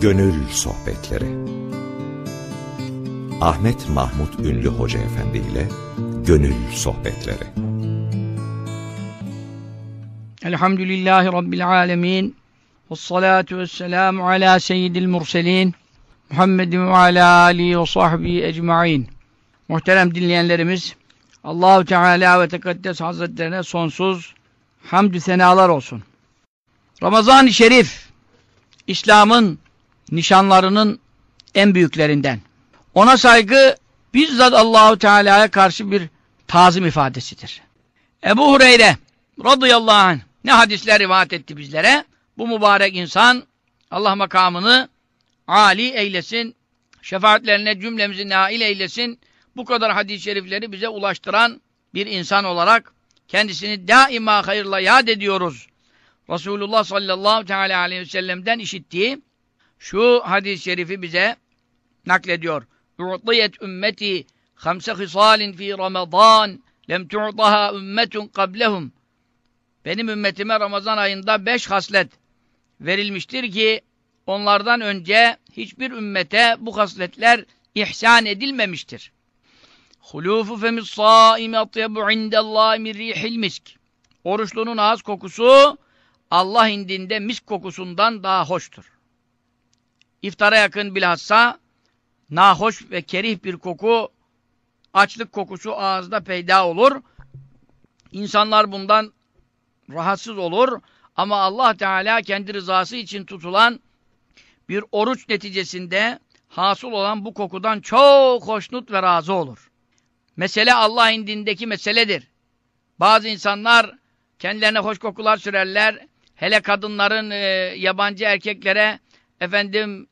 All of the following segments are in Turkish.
Gönül Sohbetleri. Ahmet Mahmut Ünlü Hoca Efendi ile Gönül Sohbetleri. Elhamdülillahi Rabbil Alemin. Vessalatu vesselamu ala seyyidil murselin Muhammedin ve ala alihi ve sahbihi ecma'in. Muhterem dinleyenlerimiz Allahu Teala ve Tekaddes Hazretlerine sonsuz hamdü senalar olsun. Ramazan-ı Şerif İslam'ın nişanlarının en büyüklerinden. Ona saygı bizzat Allahu Teala'ya karşı bir tazim ifadesidir. Ebu Hureyre radıyallahu anh ne hadisler rivayet etti bizlere? Bu mübarek insan Allah makamını âli eylesin, şefaatlerine cümlemizi nail eylesin. Bu kadar hadis-i şerifleri bize ulaştıran bir insan olarak kendisini daima hayırla yad ediyoruz. Resulullah sallallahu teala aleyhi ve sellem'den işittiği şu hadis-i şerifi bize naklediyor. U'tiyet ümmeti hamse hisalin fi Ramazan lem tu'taha ümmetun qablehum. Benim ümmetime Ramazan ayında beş haslet verilmiştir ki onlardan önce hiçbir ümmete bu hasletler ihsan edilmemiştir. Hulufu femis saimi atyabu indallahi min rihil misk. Oruçlunun ağız kokusu Allah indinde misk kokusundan daha hoştur. İftara yakın bilhassa nahoş ve kerih bir koku, açlık kokusu ağızda peyda olur. İnsanlar bundan rahatsız olur ama Allah Teala kendi rızası için tutulan bir oruç neticesinde hasıl olan bu kokudan çok hoşnut ve razı olur. Mesele Allah indindeki meseledir. Bazı insanlar kendilerine hoş kokular sürerler. Hele kadınların e, yabancı erkeklere efendim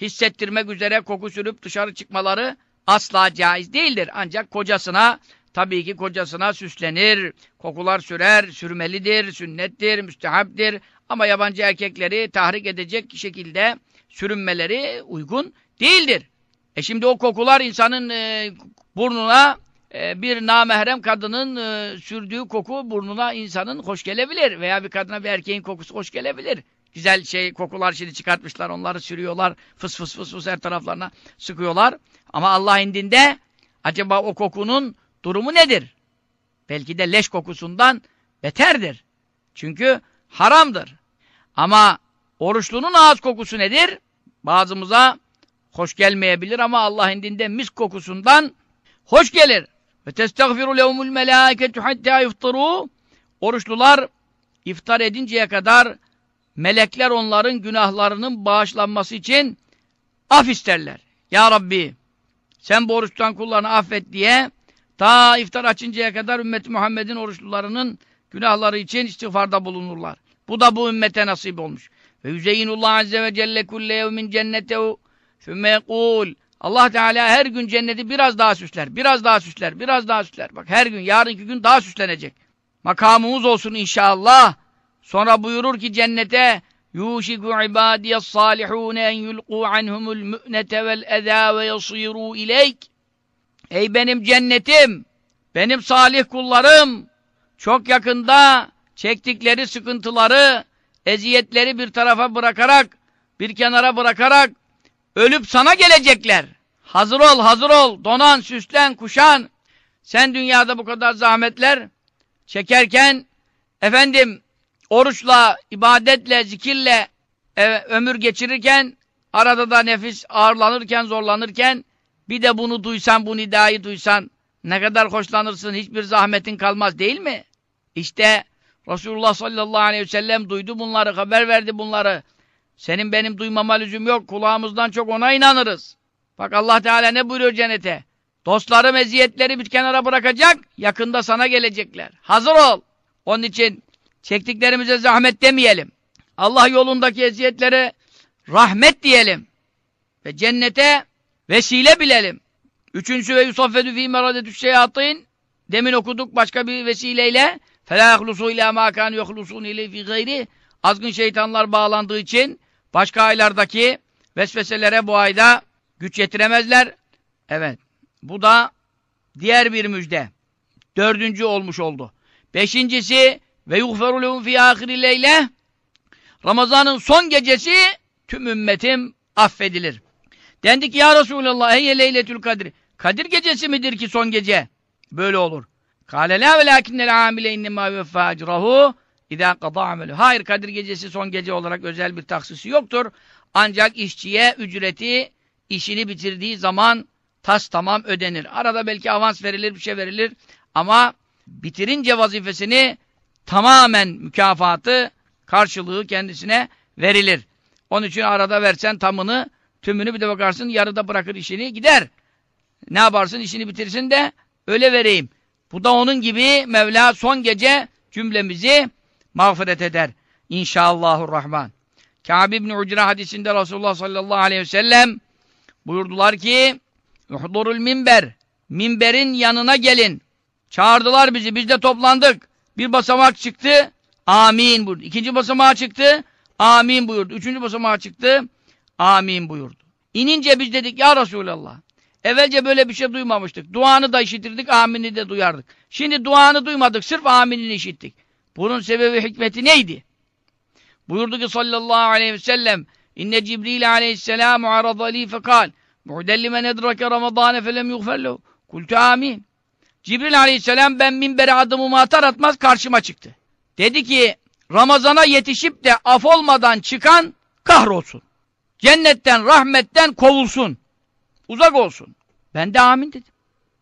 hissettirmek üzere koku sürüp dışarı çıkmaları asla caiz değildir. Ancak kocasına tabii ki kocasına süslenir, kokular sürer, sürmelidir, sünnettir, müstehaptir. Ama yabancı erkekleri tahrik edecek şekilde sürünmeleri uygun değildir. E şimdi o kokular insanın e, burnuna e, bir namahrem kadının e, sürdüğü koku burnuna insanın hoş gelebilir. Veya bir kadına bir erkeğin kokusu hoş gelebilir. Güzel şey kokular şimdi çıkartmışlar, onları sürüyorlar, fıs fıs fıs fıs her taraflarına sıkıyorlar. Ama Allah indinde acaba o kokunun durumu nedir? Belki de leş kokusundan beterdir. Çünkü haramdır. Ama oruçlunun ağız kokusu nedir? Bazımıza hoş gelmeyebilir ama Allah indinde mis kokusundan hoş gelir. Ve testagfiru lehumul melâketu hattâ iftarû Oruçlular iftar edinceye kadar melekler onların günahlarının bağışlanması için af isterler. Ya Rabbi sen bu oruçtan kullarını affet diye ta iftar açıncaya kadar ümmet Muhammed'in oruçlularının günahları için istiğfarda bulunurlar. Bu da bu ümmete nasip olmuş. Ve yüzeyyinullah azze ve celle kulle yevmin cennetehu sümme yekul Allah Teala her gün cenneti biraz daha süsler, biraz daha süsler, biraz daha süsler. Bak her gün, yarınki gün daha süslenecek. Makamımız olsun inşallah. Sonra buyurur ki cennete yuşiku ibadiyes salihun en yulqu anhumul mü'nete vel eza ve yasiru ileyk. Ey benim cennetim, benim salih kullarım, çok yakında çektikleri sıkıntıları, eziyetleri bir tarafa bırakarak, bir kenara bırakarak ölüp sana gelecekler. Hazır ol, hazır ol, donan, süslen, kuşan. Sen dünyada bu kadar zahmetler çekerken, efendim, oruçla, ibadetle, zikirle e, ömür geçirirken, arada da nefis ağırlanırken, zorlanırken, bir de bunu duysan, bu nidayı duysan, ne kadar hoşlanırsın, hiçbir zahmetin kalmaz değil mi? İşte Resulullah sallallahu aleyhi ve sellem duydu bunları, haber verdi bunları. Senin benim duymama lüzum yok, kulağımızdan çok ona inanırız. Bak Allah Teala ne buyuruyor cennete? Dostlarım eziyetleri bir kenara bırakacak, yakında sana gelecekler. Hazır ol. Onun için çektiklerimize zahmet demeyelim. Allah yolundaki eziyetlere rahmet diyelim. Ve cennete vesile bilelim. Üçüncüsü ve yusaffedü fî meradetü şeyatîn. Demin okuduk başka bir vesileyle. فَلَا يَخْلُسُوا اِلَى مَا كَانُ يَخْلُسُونَ اِلَيْهِ فِي غَيْرِ Azgın şeytanlar bağlandığı için başka aylardaki vesveselere bu ayda güç yetiremezler. Evet. Bu da diğer bir müjde. Dördüncü olmuş oldu. Beşincisi ve yuhferu lehum fi ahiri leyle Ramazan'ın son gecesi tüm ümmetim affedilir. Dendi ki ya Resulallah eyye leyletül kadri. Kadir gecesi midir ki son gece? Böyle olur. Kale la velakinnel amile innema veffa ecrahu idâ qada amelü. Hayır Kadir gecesi son gece olarak özel bir taksisi yoktur. Ancak işçiye ücreti işini bitirdiği zaman tas tamam ödenir. Arada belki avans verilir, bir şey verilir. Ama bitirince vazifesini tamamen mükafatı, karşılığı kendisine verilir. Onun için arada versen tamını, tümünü bir de bakarsın yarıda bırakır işini gider. Ne yaparsın işini bitirsin de öyle vereyim. Bu da onun gibi Mevla son gece cümlemizi mağfiret eder. İnşallahurrahman. Kâb ibn Ucra hadisinde Resulullah sallallahu aleyhi ve sellem buyurdular ki Uhdurul minber. Minberin yanına gelin. Çağırdılar bizi. Biz de toplandık. Bir basamak çıktı. Amin buyurdu. İkinci basamağa çıktı. Amin buyurdu. Üçüncü basamağa çıktı. Amin buyurdu. İnince biz dedik ya Resulallah. Evvelce böyle bir şey duymamıştık. Duanı da işitirdik, amini de duyardık. Şimdi duanı duymadık, sırf aminini işittik. Bunun sebebi hikmeti neydi? Buyurdu ki sallallahu aleyhi ve sellem İnne Cibril aleyhisselam arada li fekal mu'dellimen edrake ramadane felem yughferlehu kultu amin. Cibril aleyhisselam ben minbere adımımı atar atmaz karşıma çıktı. Dedi ki Ramazana yetişip de af olmadan çıkan kahrolsun. Cennetten, rahmetten kovulsun. Uzak olsun. Ben de amin dedim.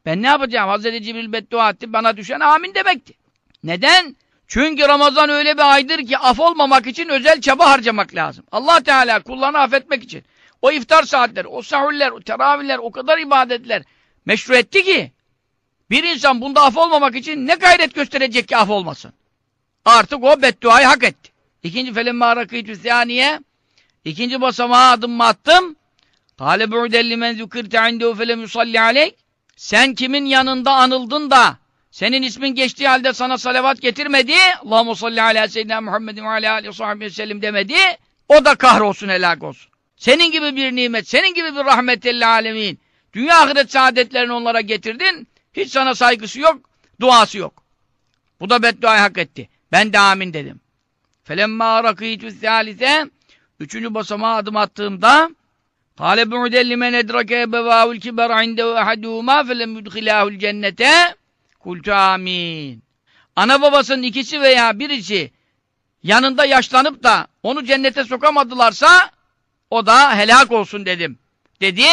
Ben ne yapacağım? Hazreti Cibril beddua etti. Bana düşen amin demekti. Neden? Çünkü Ramazan öyle bir aydır ki af olmamak için özel çaba harcamak lazım. Allah Teala kullarını affetmek için. O iftar saatleri, o sahurler, o teravihler, o kadar ibadetler meşru etti ki bir insan bunda af olmamak için ne gayret gösterecek ki af olmasın. Artık o bedduayı hak etti. İkinci felemme arakıytü saniye ikinci basamağa adım attım. Kale bu'delli men zükirte indehu felem yusalli aleyk. Sen kimin yanında anıldın da senin ismin geçtiği halde sana salavat getirmedi. Allahu salli ala seyyidina Muhammedin ve ala aleyhi ve sellem demedi. O da kahrolsun helak olsun. Senin gibi bir nimet, senin gibi bir rahmetellil alemin. Dünya ahiret saadetlerini onlara getirdin. Hiç sana saygısı yok, duası yok. Bu da bedduayı hak etti. Ben de amin dedim. Felemma rakîtü zâlise Üçüncü basamağa adım attığımda Kâle bu'de men edrake ebevâhul kiber indehu ehadûmâ felem yudhilâhul cennete kultu amin. Ana babasının ikisi veya birisi yanında yaşlanıp da onu cennete sokamadılarsa o da helak olsun dedim. Dedi,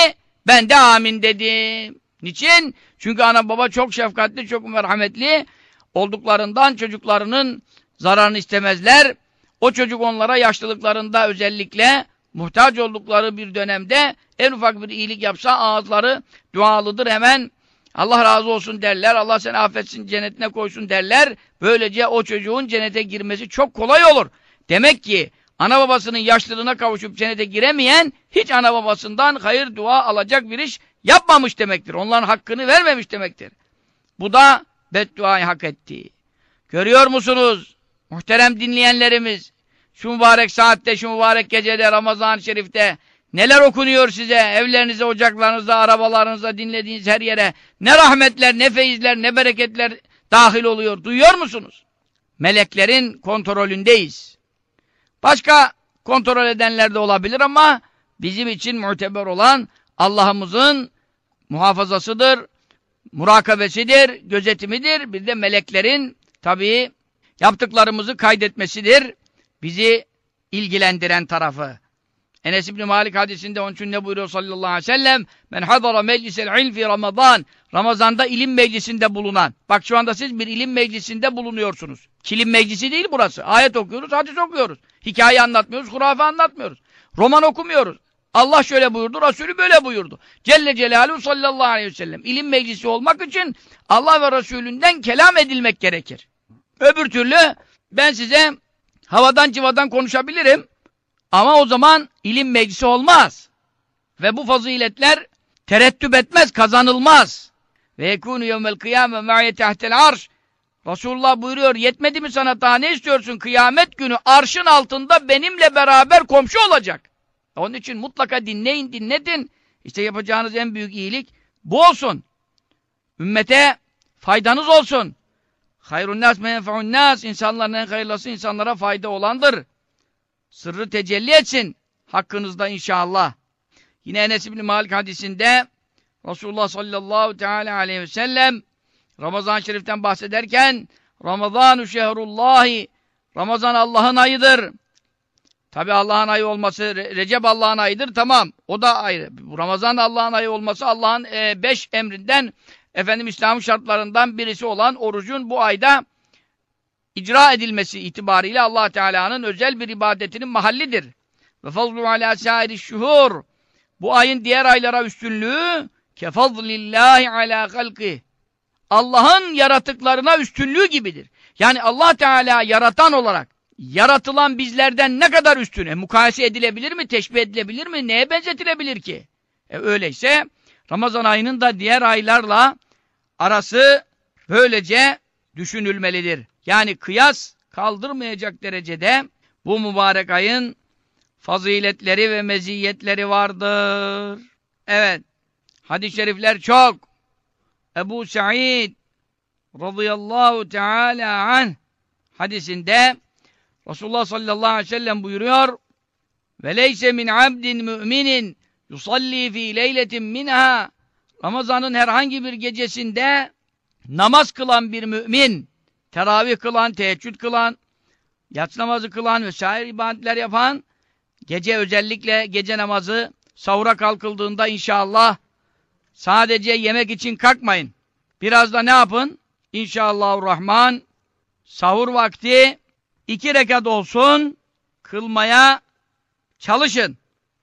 ben de amin dedim. Niçin? Çünkü ana baba çok şefkatli, çok merhametli olduklarından çocuklarının zararını istemezler. O çocuk onlara yaşlılıklarında özellikle muhtaç oldukları bir dönemde en ufak bir iyilik yapsa ağızları dualıdır hemen Allah razı olsun derler, Allah seni affetsin, cennetine koysun derler. Böylece o çocuğun cennete girmesi çok kolay olur. Demek ki ana babasının yaşlılığına kavuşup cennete giremeyen hiç ana babasından hayır dua alacak bir iş yapmamış demektir. Onların hakkını vermemiş demektir. Bu da bedduayı hak etti. Görüyor musunuz muhterem dinleyenlerimiz şu mübarek saatte, şu mübarek gecede, Ramazan-ı Şerif'te neler okunuyor size, evlerinize, ocaklarınıza, arabalarınıza, dinlediğiniz her yere ne rahmetler, ne feyizler, ne bereketler dahil oluyor. Duyuyor musunuz? Meleklerin kontrolündeyiz. Başka kontrol edenler de olabilir ama bizim için muteber olan Allah'ımızın muhafazasıdır, murakabesidir, gözetimidir. Bir de meleklerin tabii yaptıklarımızı kaydetmesidir. Bizi ilgilendiren tarafı. Enes İbni Malik hadisinde onun için ne buyuruyor sallallahu aleyhi ve sellem? Men hadara meclisel ilm Ramazan. Ramazanda ilim meclisinde bulunan. Bak şu anda siz bir ilim meclisinde bulunuyorsunuz. Kilim meclisi değil burası. Ayet okuyoruz, hadis okuyoruz. Hikaye anlatmıyoruz, hurafe anlatmıyoruz. Roman okumuyoruz. Allah şöyle buyurdu, Resulü böyle buyurdu. Celle Celaluhu sallallahu aleyhi ve sellem. İlim meclisi olmak için Allah ve Resulünden kelam edilmek gerekir. Öbür türlü ben size havadan civadan konuşabilirim. Ama o zaman ilim meclisi olmaz. Ve bu faziletler terettüp etmez, kazanılmaz. Ve yekûnü yevmel kıyâme me'ye tehtel arş. Resulullah buyuruyor, yetmedi mi sana daha ne istiyorsun? Kıyamet günü arşın altında benimle beraber komşu olacak. Onun için mutlaka dinleyin, dinletin. İşte yapacağınız en büyük iyilik bu olsun. Ümmete faydanız olsun. Hayrun nas menfe'un nas. İnsanların en hayırlısı insanlara fayda olandır. Sırrı tecelli etsin. Hakkınızda inşallah. Yine Enes İbni Malik hadisinde Resulullah sallallahu teala aleyhi ve sellem Ramazan-ı Şerif'ten bahsederken Ramazanu şehrullahi Ramazan Allah'ın ayıdır. Tabi Allah'ın ayı olması, Re Recep Allah'ın ayıdır tamam. O da ayrı. Ramazan Allah'ın ayı olması Allah'ın e, beş emrinden efendim İslam şartlarından birisi olan orucun bu ayda icra edilmesi itibariyle Allah Teala'nın özel bir ibadetinin mahallidir. Ve fazlu ala sairi şuhur. Bu ayın diğer aylara üstünlüğü kefazlillahi ala halki. Allah'ın yaratıklarına üstünlüğü gibidir. Yani Allah Teala yaratan olarak yaratılan bizlerden ne kadar üstün? E, mukayese edilebilir mi? Teşbih edilebilir mi? Neye benzetilebilir ki? E, öyleyse Ramazan ayının da diğer aylarla arası böylece düşünülmelidir. Yani kıyas kaldırmayacak derecede bu mübarek ayın faziletleri ve meziyetleri vardır. Evet. Hadis-i şerifler çok. Ebu Sa'id radıyallahu teala anh hadisinde Resulullah sallallahu aleyhi ve sellem buyuruyor leyse min abdin müminin yusalli fi leyletin minha Ramazan'ın herhangi bir gecesinde namaz kılan bir mümin teravih kılan, teheccüd kılan yatsı namazı kılan vesaire ibadetler yapan gece özellikle gece namazı sahura kalkıldığında inşallah sadece yemek için kalkmayın. Biraz da ne yapın? İnşallahurrahman sahur vakti iki rekat olsun kılmaya çalışın.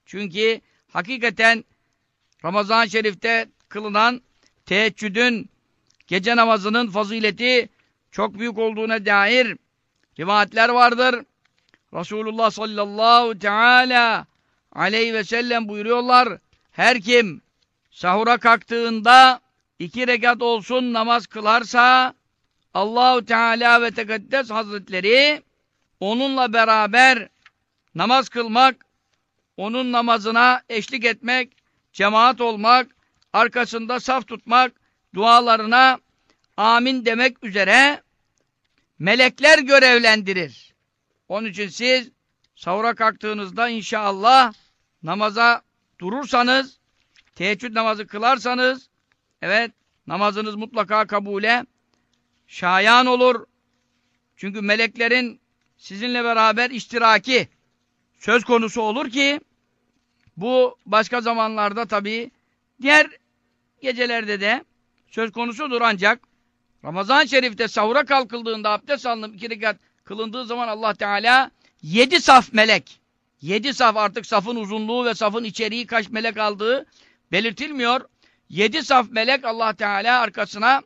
Çünkü hakikaten Ramazan-ı Şerif'te kılınan teheccüdün, gece namazının fazileti çok büyük olduğuna dair rivayetler vardır. Resulullah sallallahu teala aleyhi ve sellem buyuruyorlar. Her kim sahura kalktığında iki rekat olsun namaz kılarsa Allahu Teala ve Tekaddes Hazretleri onunla beraber namaz kılmak, onun namazına eşlik etmek, cemaat olmak, arkasında saf tutmak, dualarına amin demek üzere melekler görevlendirir. Onun için siz sahura kalktığınızda inşallah namaza durursanız, teheccüd namazı kılarsanız, evet namazınız mutlaka kabule şayan olur. Çünkü meleklerin sizinle beraber iştiraki söz konusu olur ki bu başka zamanlarda tabii diğer gecelerde de söz konusudur ancak Ramazan-ı Şerif'te sahura kalkıldığında abdest alınıp iki rekat kılındığı zaman Allah Teala yedi saf melek yedi saf artık safın uzunluğu ve safın içeriği kaç melek aldığı belirtilmiyor. Yedi saf melek Allah Teala arkasına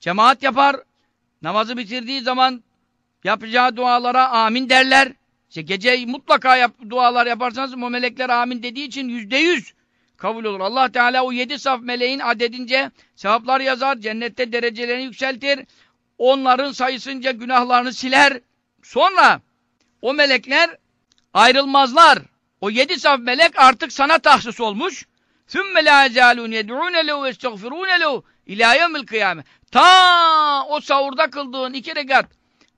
cemaat yapar. Namazı bitirdiği zaman yapacağı dualara amin derler. İşte gece mutlaka yap, dualar yaparsanız o melekler amin dediği için yüzde yüz kabul olur. Allah Teala o yedi saf meleğin adedince sevaplar yazar, cennette derecelerini yükseltir. Onların sayısınca günahlarını siler. Sonra o melekler ayrılmazlar. O yedi saf melek artık sana tahsis olmuş. ثُمَّ لَا يَزَالُونَ يَدْعُونَ لَهُ وَيَسْتَغْفِرُونَ لَهُ اِلٰى يَوْمِ الْقِيَامَةِ Ta o sahurda kıldığın iki rekat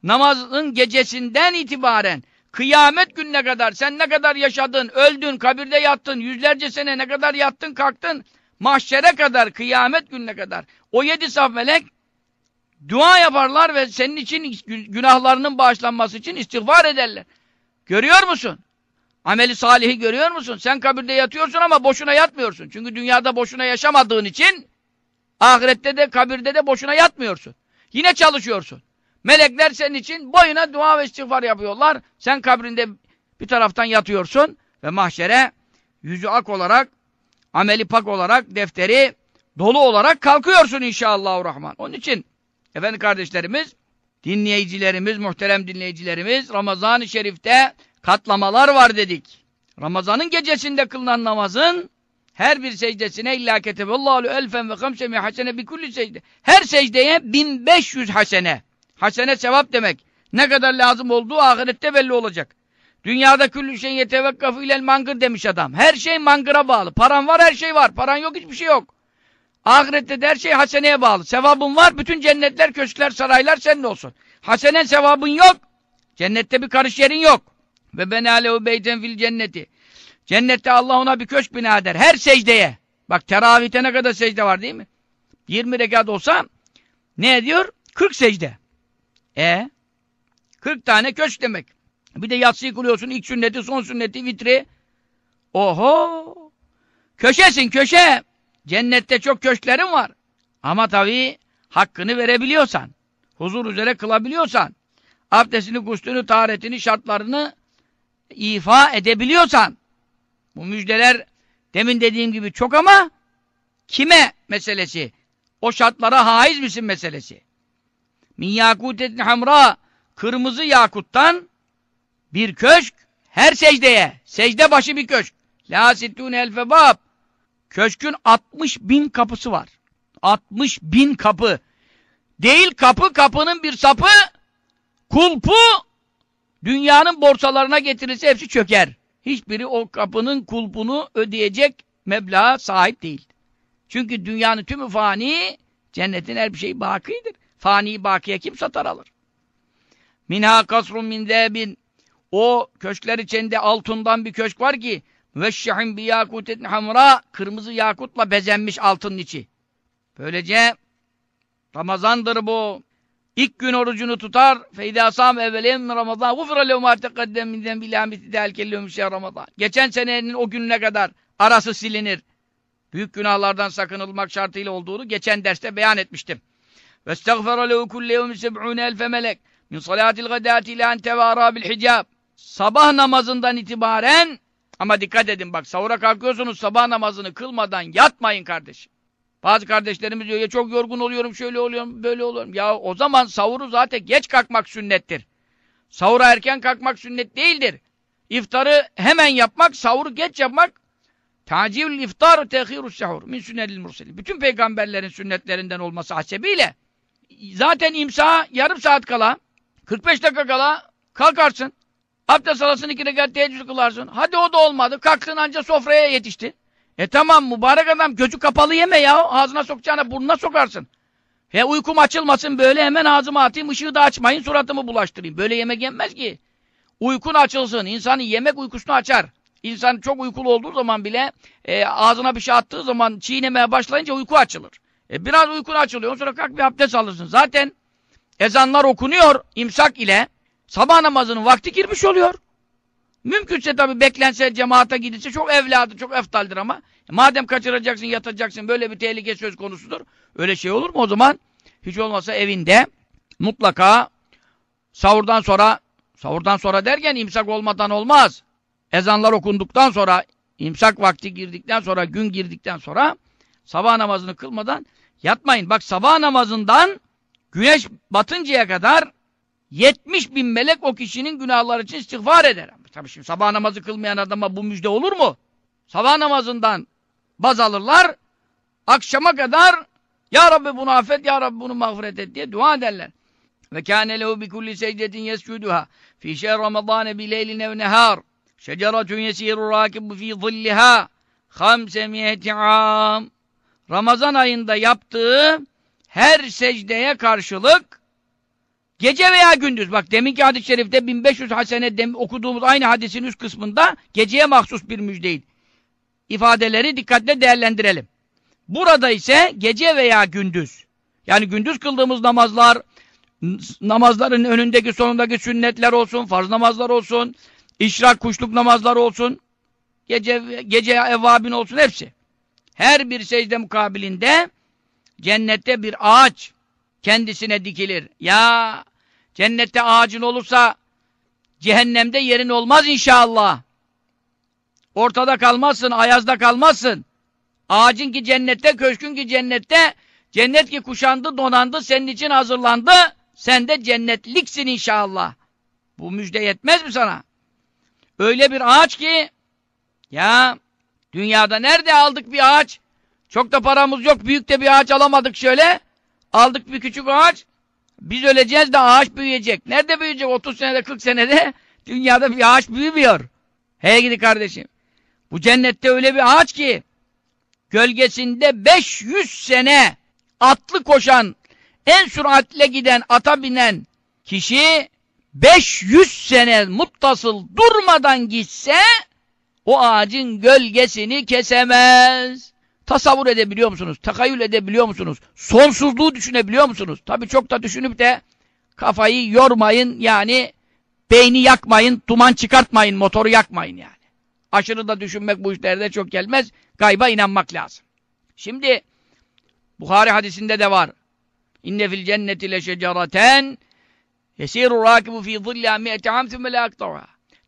namazın gecesinden itibaren kıyamet gününe kadar sen ne kadar yaşadın, öldün, kabirde yattın, yüzlerce sene ne kadar yattın, kalktın, mahşere kadar, kıyamet gününe kadar o yedi saf melek dua yaparlar ve senin için günahlarının bağışlanması için istiğfar ederler. Görüyor musun? Ameli salihi görüyor musun? Sen kabirde yatıyorsun ama boşuna yatmıyorsun. Çünkü dünyada boşuna yaşamadığın için ahirette de kabirde de boşuna yatmıyorsun. Yine çalışıyorsun. Melekler senin için boyuna dua ve istiğfar yapıyorlar. Sen kabrinde bir taraftan yatıyorsun ve mahşere yüzü ak olarak, ameli pak olarak, defteri dolu olarak kalkıyorsun inşallahurrahman. Onun için efendim kardeşlerimiz, dinleyicilerimiz, muhterem dinleyicilerimiz Ramazan-ı Şerif'te katlamalar var dedik. Ramazan'ın gecesinde kılınan namazın her bir secdesine illa keteballahu elfen ve kamsemi hasene bi kulli secde. Her secdeye 1500 hasene. Hasene sevap demek. Ne kadar lazım olduğu ahirette belli olacak. Dünyada küllü şeyin yetevekkafu ilel mangır demiş adam. Her şey mangıra bağlı. Paran var her şey var. Paran yok hiçbir şey yok. Ahirette de her şey haseneye bağlı. Sevabın var bütün cennetler, köşkler, saraylar senin olsun. Hasenen sevabın yok. Cennette bir karış yerin yok. Ve ben alehu beyten fil cenneti. Cennette Allah ona bir köşk bina eder. Her secdeye. Bak teravihte ne kadar secde var değil mi? 20 rekat olsa ne ediyor? 40 secde. E 40 tane köşk demek. Bir de yatsıyı kılıyorsun. ilk sünneti, son sünneti, vitri. Oho! Köşesin köşe. Cennette çok köşklerin var. Ama tabii hakkını verebiliyorsan, huzur üzere kılabiliyorsan, abdestini, guslünü, taharetini, şartlarını ifa edebiliyorsan, bu müjdeler demin dediğim gibi çok ama kime meselesi? O şartlara haiz misin meselesi? Min yakutetin hamra kırmızı yakuttan bir köşk her secdeye. Secde başı bir köşk. La sittûne elfebab. Köşkün 60 bin kapısı var. 60 bin kapı. Değil kapı, kapının bir sapı, kulpu dünyanın borsalarına getirirse hepsi çöker. Hiçbiri o kapının kulpunu ödeyecek meblağa sahip değil. Çünkü dünyanın tümü fani, cennetin her bir şeyi bakidir. Fani bakiye kim satar alır? Minha kasrun min zebin. O köşkler içinde altından bir köşk var ki Veşşehim bi yakutetin hamra kırmızı yakutla bezenmiş altının içi. Böylece Ramazandır bu. İlk gün orucunu tutar. Feyda sam evvelem Ramazan. Gufra lehu ma teqaddem min zenbi la Ramazan. Geçen senenin o gününe kadar arası silinir. Büyük günahlardan sakınılmak şartıyla olduğunu geçen derste beyan etmiştim. Lehu kulle yevmi seb'une elfe melek min salatil gadati ila en tevara bil hicab. Sabah namazından itibaren ama dikkat edin bak sahura kalkıyorsunuz sabah namazını kılmadan yatmayın kardeşim. Bazı kardeşlerimiz diyor ya çok yorgun oluyorum, şöyle oluyorum, böyle oluyorum. Ya o zaman sahuru zaten geç kalkmak sünnettir. Sahura erken kalkmak sünnet değildir. İftarı hemen yapmak, sahuru geç yapmak tacivül iftar tehiru sahur min sünnetil murselin. Bütün peygamberlerin sünnetlerinden olması hasebiyle zaten imsa yarım saat kala 45 dakika kala kalkarsın. Abdest alasın iki rekat teheccüd kılarsın. Hadi o da olmadı. Kalktın anca sofraya yetişti. E tamam mübarek adam gözü kapalı yeme ya. Ağzına sokacağına burnuna sokarsın. He uykum açılmasın böyle hemen ağzıma atayım ışığı da açmayın suratımı bulaştırayım. Böyle yemek yenmez ki. Uykun açılsın. İnsanın yemek uykusunu açar. İnsan çok uykulu olduğu zaman bile e, ağzına bir şey attığı zaman çiğnemeye başlayınca uyku açılır. E, biraz uykun açılıyor. Sonra kalk bir abdest alırsın. Zaten ezanlar okunuyor imsak ile. Sabah namazının vakti girmiş oluyor. Mümkünse tabi beklense cemaate gidilse çok evladı, çok eftaldir ama e, madem kaçıracaksın, yatacaksın, böyle bir tehlike söz konusudur. Öyle şey olur mu o zaman? Hiç olmasa evinde mutlaka sahurdan sonra, sahurdan sonra derken imsak olmadan olmaz. Ezanlar okunduktan sonra, imsak vakti girdikten sonra, gün girdikten sonra sabah namazını kılmadan yatmayın. Bak sabah namazından güneş batıncaya kadar 70 bin melek o kişinin günahları için istiğfar eder. Tabii şimdi sabah namazı kılmayan adama bu müjde olur mu? Sabah namazından baz alırlar, akşama kadar Ya Rabbi bunu affet, Ya Rabbi bunu mağfiret et diye dua ederler. Ve kâne lehu bi kulli secdetin yescuduha fi şehr ramazâne bi leylin ev nehâr şeceratun yesiru rakibu fi zilliha hamse miyeti am Ramazan ayında yaptığı her secdeye karşılık Gece veya gündüz. Bak deminki hadis-i şerifte 1500 hasene dem okuduğumuz aynı hadisin üst kısmında geceye mahsus bir müjdeydi. İfadeleri dikkatle değerlendirelim. Burada ise gece veya gündüz. Yani gündüz kıldığımız namazlar, namazların önündeki sonundaki sünnetler olsun, farz namazlar olsun, işrak kuşluk namazlar olsun, gece gece evvabin olsun hepsi. Her bir secde mukabilinde cennette bir ağaç kendisine dikilir. Ya Cennette ağacın olursa cehennemde yerin olmaz inşallah. Ortada kalmazsın, ayazda kalmazsın. Ağacın ki cennette, köşkün ki cennette, cennet ki kuşandı, donandı, senin için hazırlandı. Sen de cennetliksin inşallah. Bu müjde yetmez mi sana? Öyle bir ağaç ki, ya dünyada nerede aldık bir ağaç? Çok da paramız yok, büyük de bir ağaç alamadık şöyle. Aldık bir küçük ağaç, biz öleceğiz de ağaç büyüyecek. Nerede büyüyecek? 30 senede 40 senede dünyada bir ağaç büyümüyor. Hey gidi kardeşim. Bu cennette öyle bir ağaç ki gölgesinde 500 sene atlı koşan en süratle giden ata binen kişi 500 sene muttasıl durmadan gitse o ağacın gölgesini kesemez. Tasavvur edebiliyor musunuz? Takayül edebiliyor musunuz? Sonsuzluğu düşünebiliyor musunuz? Tabii çok da düşünüp de kafayı yormayın yani beyni yakmayın, duman çıkartmayın, motoru yakmayın yani. Aşırı da düşünmek bu işlerde çok gelmez. Gayba inanmak lazım. Şimdi Buhari hadisinde de var. İnne fil cenneti leşeceraten yesiru rakibu fi zilla mi'ete am thumme la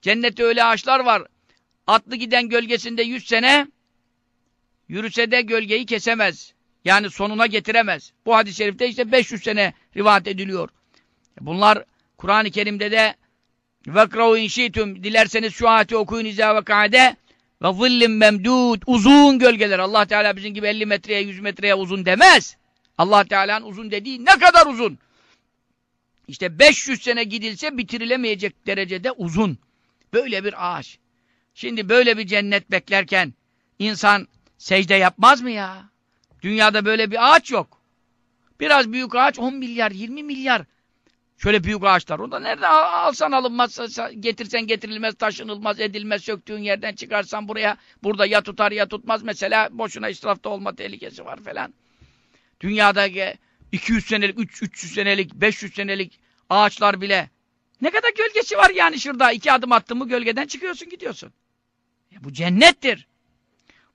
Cennette öyle ağaçlar var. Atlı giden gölgesinde yüz sene yürüse de gölgeyi kesemez. Yani sonuna getiremez. Bu hadis-i şerifte işte 500 sene rivayet ediliyor. Bunlar Kur'an-ı Kerim'de de vekrav inşitüm dilerseniz şu ayeti okuyun izâ ve kaide ve zillim memdud uzun gölgeler. Allah Teala bizim gibi 50 metreye 100 metreye uzun demez. Allah Teala'nın uzun dediği ne kadar uzun? İşte 500 sene gidilse bitirilemeyecek derecede uzun. Böyle bir ağaç. Şimdi böyle bir cennet beklerken insan secde yapmaz mı ya? Dünyada böyle bir ağaç yok. Biraz büyük ağaç 10 milyar, 20 milyar. Şöyle büyük ağaçlar. O da nerede alsan alınmaz, getirsen getirilmez, taşınılmaz, edilmez, söktüğün yerden çıkarsan buraya, burada ya tutar ya tutmaz. Mesela boşuna israfta olma tehlikesi var falan. Dünyada 200 senelik, 300 senelik, 500 senelik ağaçlar bile ne kadar gölgesi var yani şurada. iki adım attın mı gölgeden çıkıyorsun gidiyorsun. E bu cennettir.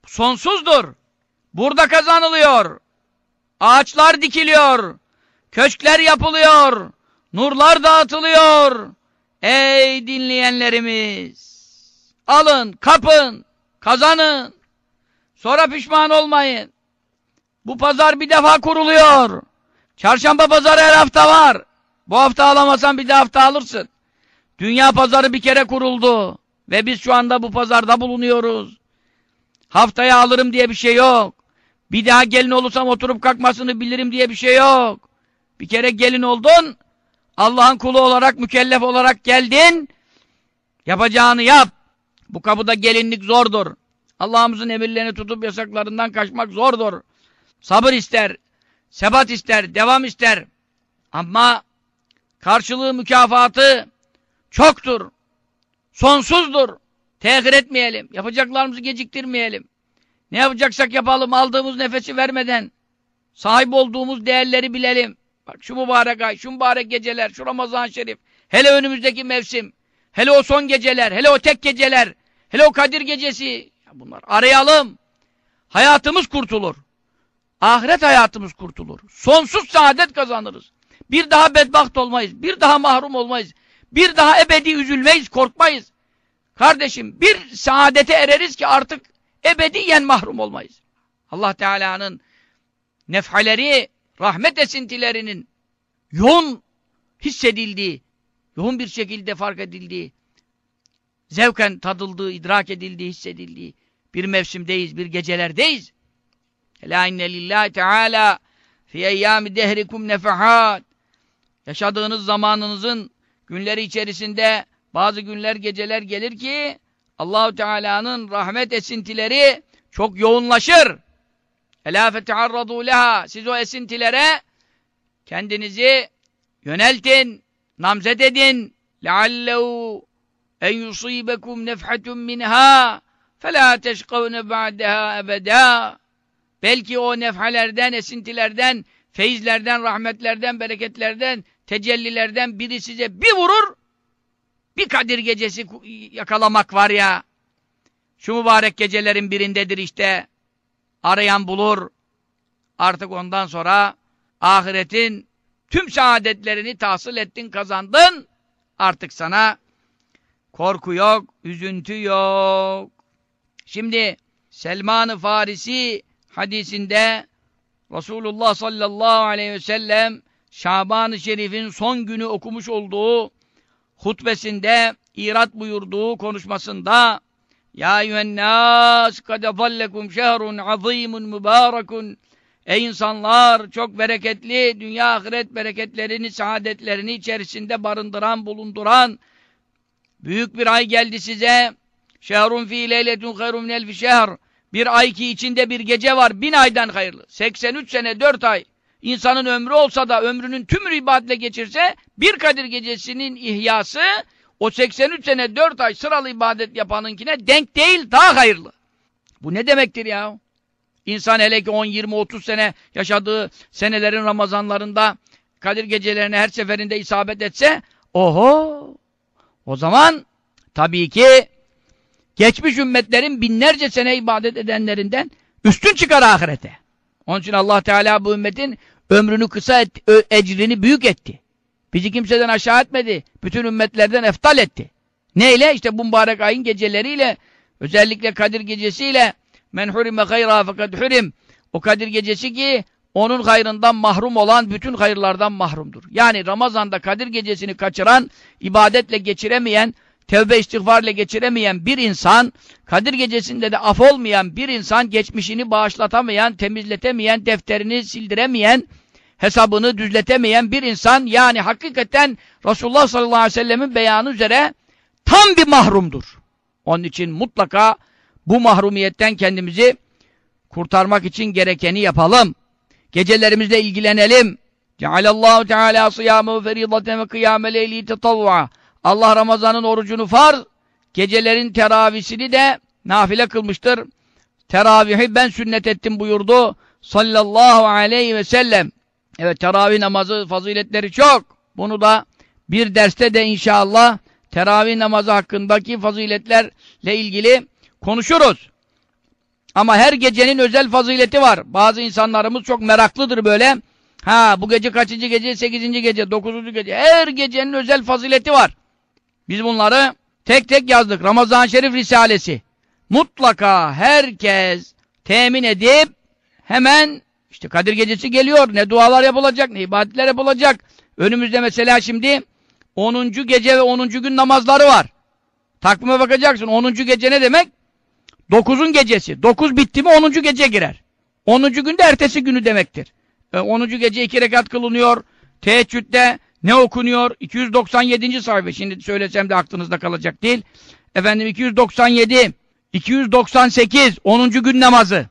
Bu sonsuzdur. Burada kazanılıyor. Ağaçlar dikiliyor. Köşkler yapılıyor. Nurlar dağıtılıyor. Ey dinleyenlerimiz! Alın, kapın, kazanın. Sonra pişman olmayın. Bu pazar bir defa kuruluyor. Çarşamba pazarı her hafta var. Bu hafta alamasan bir de hafta alırsın. Dünya pazarı bir kere kuruldu. Ve biz şu anda bu pazarda bulunuyoruz. Haftaya alırım diye bir şey yok. Bir daha gelin olursam oturup kalkmasını bilirim diye bir şey yok. Bir kere gelin oldun, Allah'ın kulu olarak, mükellef olarak geldin, yapacağını yap. Bu kapıda gelinlik zordur. Allah'ımızın emirlerini tutup yasaklarından kaçmak zordur. Sabır ister, sebat ister, devam ister. Ama karşılığı, mükafatı çoktur. Sonsuzdur. Tehir etmeyelim. Yapacaklarımızı geciktirmeyelim. Ne yapacaksak yapalım. Aldığımız nefesi vermeden sahip olduğumuz değerleri bilelim. Bak şu mübarek ay, şu mübarek geceler, şu Ramazan-ı Şerif, hele önümüzdeki mevsim, hele o son geceler, hele o tek geceler, hele o Kadir gecesi, bunlar arayalım. Hayatımız kurtulur. Ahiret hayatımız kurtulur. Sonsuz saadet kazanırız. Bir daha bedbaht olmayız. Bir daha mahrum olmayız. Bir daha ebedi üzülmeyiz, korkmayız. Kardeşim bir saadete ereriz ki artık ebediyen mahrum olmayız. Allah Teala'nın nefhaleri, rahmet esintilerinin yoğun hissedildiği, yoğun bir şekilde fark edildiği, zevken tadıldığı, idrak edildiği, hissedildiği bir mevsimdeyiz, bir gecelerdeyiz. Ela inne lillahi teala fi eyyâmi dehrikum nefahat yaşadığınız zamanınızın günleri içerisinde bazı günler geceler gelir ki Allahu Teala'nın rahmet esintileri çok yoğunlaşır. Ela fetearradu leha. Siz o esintilere kendinizi yöneltin, namzet edin. Leallehu en yusibekum nefhatun minha fela teşkavne ba'deha ebeda. Belki o nefhalerden, esintilerden, feyizlerden, rahmetlerden, bereketlerden, tecellilerden biri size bir vurur, bir Kadir gecesi yakalamak var ya, şu mübarek gecelerin birindedir işte, arayan bulur, artık ondan sonra ahiretin tüm saadetlerini tahsil ettin, kazandın, artık sana korku yok, üzüntü yok. Şimdi Selman-ı Farisi hadisinde Resulullah sallallahu aleyhi ve sellem Şaban-ı Şerif'in son günü okumuş olduğu hutbesinde irat buyurduğu konuşmasında Ya eyyühennâs kad efallekum şehrun azîmun mübârekun Ey insanlar çok bereketli dünya ahiret bereketlerini, saadetlerini içerisinde barındıran, bulunduran büyük bir ay geldi size. Şehrun fî leyletun hayrun minel şehr. Bir ay ki içinde bir gece var, bin aydan hayırlı. 83 sene, 4 ay. İnsanın ömrü olsa da ömrünün tümünü ibadetle geçirse bir Kadir gecesinin ihyası o 83 sene 4 ay sıralı ibadet yapanınkine denk değil, daha hayırlı. Bu ne demektir ya? İnsan hele ki 10, 20, 30 sene yaşadığı senelerin Ramazanlarında Kadir gecelerine her seferinde isabet etse oho o zaman tabii ki geçmiş ümmetlerin binlerce sene ibadet edenlerinden üstün çıkar ahirete. Onun için Allah Teala bu ümmetin ömrünü kısa etti, ecrini büyük etti. Bizi kimseden aşağı etmedi. Bütün ümmetlerden eftal etti. Neyle? İşte bu mübarek ayın geceleriyle, özellikle Kadir gecesiyle men hurime gayra fakat hurim. O Kadir gecesi ki onun hayrından mahrum olan bütün hayırlardan mahrumdur. Yani Ramazan'da Kadir gecesini kaçıran, ibadetle geçiremeyen, tevbe istiğfarla geçiremeyen bir insan, Kadir gecesinde de af olmayan bir insan, geçmişini bağışlatamayan, temizletemeyen, defterini sildiremeyen, hesabını düzletemeyen bir insan, yani hakikaten Resulullah sallallahu aleyhi ve sellemin beyanı üzere tam bir mahrumdur. Onun için mutlaka bu mahrumiyetten kendimizi kurtarmak için gerekeni yapalım. Gecelerimizle ilgilenelim. Cealallahu Teala sıyamu feridaten ve kıyame leyli tetavva. Allah Ramazan'ın orucunu farz, gecelerin teravisini de nafile kılmıştır. Teravihi ben sünnet ettim buyurdu sallallahu aleyhi ve sellem. Evet teravih namazı faziletleri çok. Bunu da bir derste de inşallah teravih namazı hakkındaki faziletlerle ilgili konuşuruz. Ama her gecenin özel fazileti var. Bazı insanlarımız çok meraklıdır böyle. Ha bu gece kaçıncı gece? Sekizinci gece, dokuzuncu gece. Her gecenin özel fazileti var. Biz bunları tek tek yazdık. Ramazan-ı Şerif Risalesi. Mutlaka herkes temin edip hemen işte Kadir Gecesi geliyor. Ne dualar yapılacak, ne ibadetler yapılacak. Önümüzde mesela şimdi 10. gece ve 10. gün namazları var. Takvime bakacaksın. 10. gece ne demek? 9'un gecesi. 9 bitti mi 10. gece girer. 10. günde ertesi günü demektir. E, 10. gece 2 rekat kılınıyor. Teheccüde ne okunuyor? 297. sayfa. Şimdi söylesem de aklınızda kalacak değil. Efendim 297, 298, 10. gün namazı.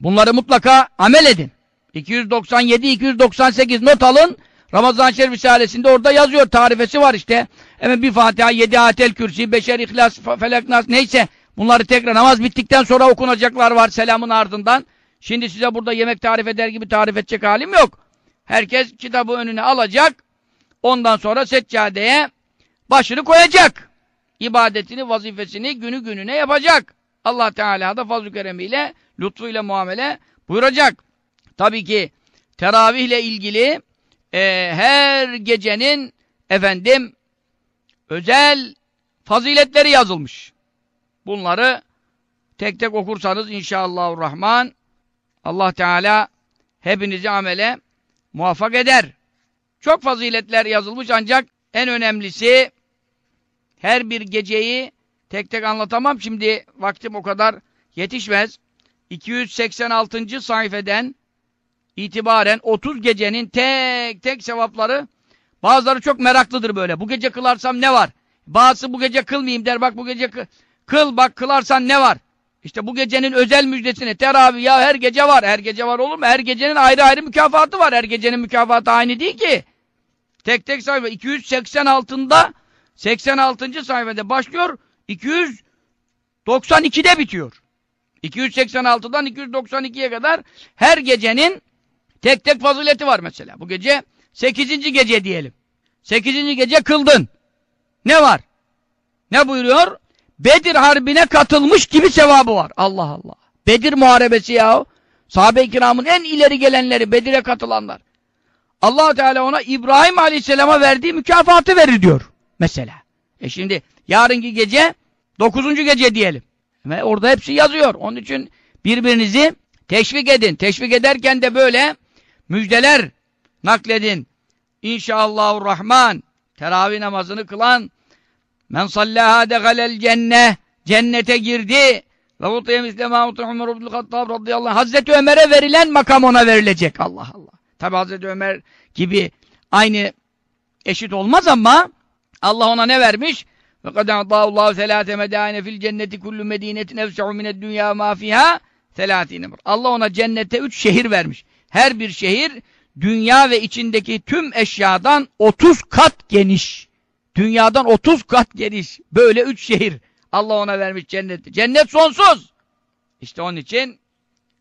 Bunları mutlaka amel edin. 297, 298 not alın. Ramazan Şerif Risalesi'nde orada yazıyor. Tarifesi var işte. Hemen bir Fatiha, 7 Atel Kürsi, Beşer İhlas, Felak Nas neyse. Bunları tekrar namaz bittikten sonra okunacaklar var selamın ardından. Şimdi size burada yemek tarif eder gibi tarif edecek halim yok. Herkes kitabı önüne alacak. Ondan sonra seccadeye başını koyacak. İbadetini, vazifesini günü gününe yapacak. Allah Teala da fazl-ı keremiyle, lütfuyla muamele buyuracak. Tabii ki teravihle ilgili e, her gecenin efendim özel faziletleri yazılmış. Bunları tek tek okursanız inşallahurrahman Allah Teala hepinizi amele muvaffak eder. Çok faziletler yazılmış ancak en önemlisi her bir geceyi tek tek anlatamam. Şimdi vaktim o kadar yetişmez. 286. sayfeden itibaren 30 gecenin tek tek sevapları bazıları çok meraklıdır böyle. Bu gece kılarsam ne var? Bazısı bu gece kılmayayım der. Bak bu gece kıl bak kılarsan ne var? İşte bu gecenin özel müjdesini teravih ya her gece var. Her gece var olur mu? Her gecenin ayrı ayrı mükafatı var. Her gecenin mükafatı aynı değil ki. Tek tek sayfa 286'ında 86. sayfada başlıyor. 292'de bitiyor. 286'dan 292'ye kadar her gecenin tek tek fazileti var mesela. Bu gece 8. gece diyelim. 8. gece kıldın. Ne var? Ne buyuruyor? Bedir Harbi'ne katılmış gibi sevabı var. Allah Allah. Bedir muharebesi yahu. Sahabe-i kiramın en ileri gelenleri, Bedir'e katılanlar. allah Teala ona İbrahim Aleyhisselam'a verdiği mükafatı verir diyor. Mesela. E şimdi yarınki gece, dokuzuncu gece diyelim. Ve orada hepsi yazıyor. Onun için birbirinizi teşvik edin. Teşvik ederken de böyle müjdeler nakledin. İnşallahurrahman. Teravih namazını kılan Men sallaha dehalel cenne cennete girdi. Ve utiye misle ma uti Ömer ibn Hattab radıyallahu anh. Hazreti Ömer'e verilen makam ona verilecek. Allah Allah. Tabi Hazreti Ömer gibi aynı eşit olmaz ama Allah ona ne vermiş? Ve kad a'dâhullâhu selâte medâine fil cenneti kullu medînetin evse'u mined dünyâ mâ fîhâ Allah ona cennete üç şehir vermiş. Her bir şehir dünya ve içindeki tüm eşyadan 30 kat geniş. Dünyadan 30 kat geniş. Böyle üç şehir. Allah ona vermiş cenneti. Cennet sonsuz. İşte onun için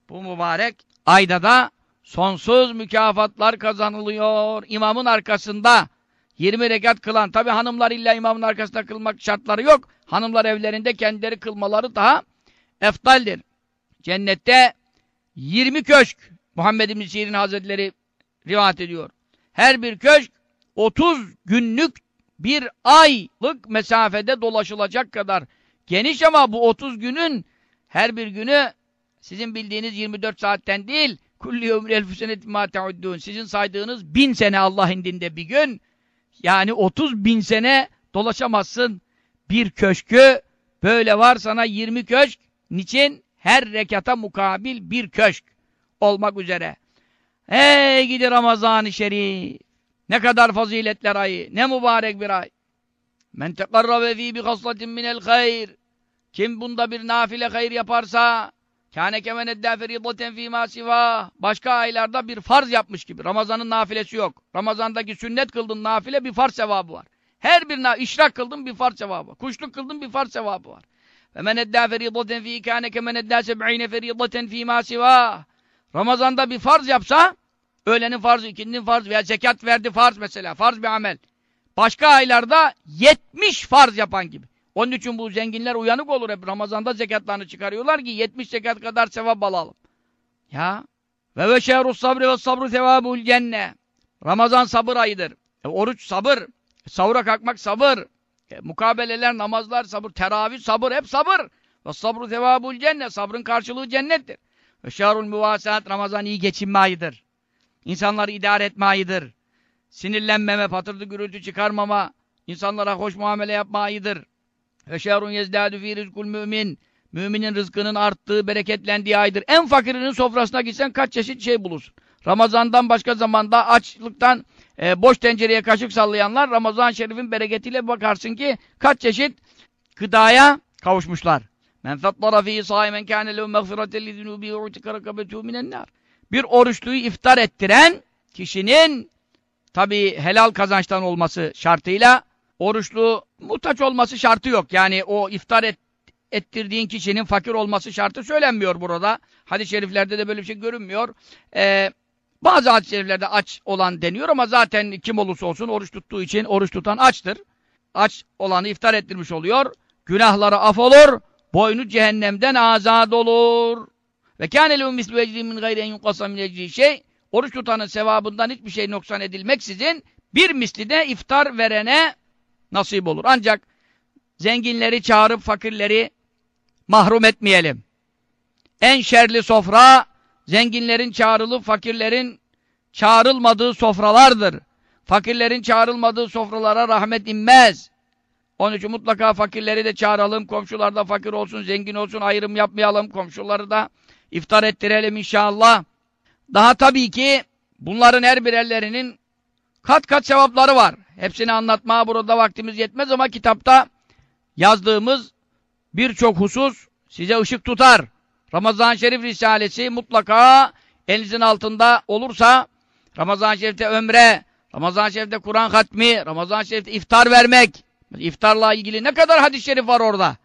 bu mübarek ayda da sonsuz mükafatlar kazanılıyor. İmamın arkasında 20 rekat kılan. Tabi hanımlar illa imamın arkasında kılmak şartları yok. Hanımlar evlerinde kendileri kılmaları daha eftaldir. Cennette 20 köşk Muhammed İbn Hazretleri rivayet ediyor. Her bir köşk 30 günlük bir aylık mesafede dolaşılacak kadar geniş ama bu 30 günün her bir günü sizin bildiğiniz 24 saatten değil sizin saydığınız bin sene Allah indinde bir gün yani 30 bin sene dolaşamazsın bir köşkü böyle var sana 20 köşk niçin? Her rekata mukabil bir köşk olmak üzere. Ey gidi Ramazan-ı Şerif! Ne kadar faziletler ayı, ne mübarek bir ay. Men tekarrabe fî bi haslatin minel hayr. Kim bunda bir nafile hayır yaparsa, kâne kemen eddâ feridaten fî. Başka aylarda bir farz yapmış gibi. Ramazanın nafilesi yok. Ramazandaki sünnet kıldın nafile bir farz sevabı var. Her birine işrak kıldın bir farz sevabı var. Kuşluk kıldın bir farz sevabı var. Ve men eddâ feridaten fî kâne kemen eddâ seb'îne feridaten fî. Ramazanda bir farz yapsa, öğlenin farzı, ikindinin farzı veya zekat verdi farz mesela, farz bir amel. Başka aylarda 70 farz yapan gibi. Onun için bu zenginler uyanık olur hep. Ramazanda zekatlarını çıkarıyorlar ki 70 zekat kadar sevap alalım. Ya. Ve ve şehrus sabri ve sabru sevabul cenne. Ramazan sabır ayıdır. E, oruç sabır. E, sahura kalkmak sabır. E, mukabeleler, namazlar sabır. Teravih sabır. Hep sabır. Ve sabru sevabul cenne. Sabrın karşılığı cennettir. Ve şehrul müvasat. Ramazan iyi geçinme ayıdır. İnsanları idare etme ayıdır. Sinirlenmeme, patırdı gürültü çıkarmama, insanlara hoş muamele yapma ayıdır. Ve şehrun yezdâdü fî rizkul mümin. Müminin rızkının arttığı, bereketlendiği aydır. En fakirinin sofrasına gitsen kaç çeşit şey bulursun. Ramazandan başka zamanda açlıktan e, boş tencereye kaşık sallayanlar Ramazan Şerif'in bereketiyle bakarsın ki kaç çeşit gıdaya kavuşmuşlar. Men fettara fî sâimen kâne lehu mağfireten li zunûbî u'tika rakabetû minennâr. Bir oruçluyu iftar ettiren kişinin tabi helal kazançtan olması şartıyla oruçlu muhtaç olması şartı yok. Yani o iftar et, ettirdiğin kişinin fakir olması şartı söylenmiyor burada. Hadis-i şeriflerde de böyle bir şey görünmüyor. Ee, bazı hadis-i şeriflerde aç olan deniyor ama zaten kim olursa olsun oruç tuttuğu için oruç tutan açtır. Aç olanı iftar ettirmiş oluyor. Günahları af olur. Boynu cehennemden azad olur. Ve kâne lehu mislu ecri min gayri en yunkasa min ecri şey. Oruç tutanın sevabından hiçbir şey noksan edilmeksizin bir misli de iftar verene nasip olur. Ancak zenginleri çağırıp fakirleri mahrum etmeyelim. En şerli sofra zenginlerin çağrılıp fakirlerin çağrılmadığı sofralardır. Fakirlerin çağrılmadığı sofralara rahmet inmez. Onun için mutlaka fakirleri de çağıralım. Komşular da fakir olsun, zengin olsun ayrım yapmayalım. Komşuları da iftar ettirelim inşallah. Daha tabii ki bunların her birerlerinin kat kat sevapları var. Hepsini anlatmaya burada vaktimiz yetmez ama kitapta yazdığımız birçok husus size ışık tutar. Ramazan-ı Şerif Risalesi mutlaka elinizin altında olursa Ramazan-ı Şerif'te ömre, Ramazan-ı Şerif'te Kur'an hatmi, Ramazan-ı Şerif'te iftar vermek, iftarla ilgili ne kadar hadis-i şerif var orada.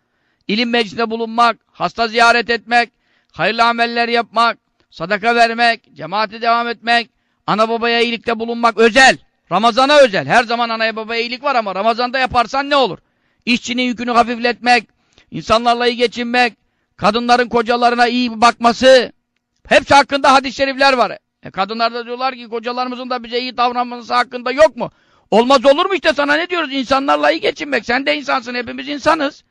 İlim meclisinde bulunmak, hasta ziyaret etmek, hayırlı ameller yapmak, sadaka vermek, cemaate devam etmek, ana babaya iyilikte bulunmak özel. Ramazana özel. Her zaman anaya babaya iyilik var ama Ramazan'da yaparsan ne olur? İşçinin yükünü hafifletmek, insanlarla iyi geçinmek, kadınların kocalarına iyi bakması, hepsi hakkında hadis-i şerifler var. E kadınlar da diyorlar ki kocalarımızın da bize iyi davranması hakkında yok mu? Olmaz olur mu işte sana ne diyoruz? İnsanlarla iyi geçinmek. Sen de insansın, hepimiz insanız.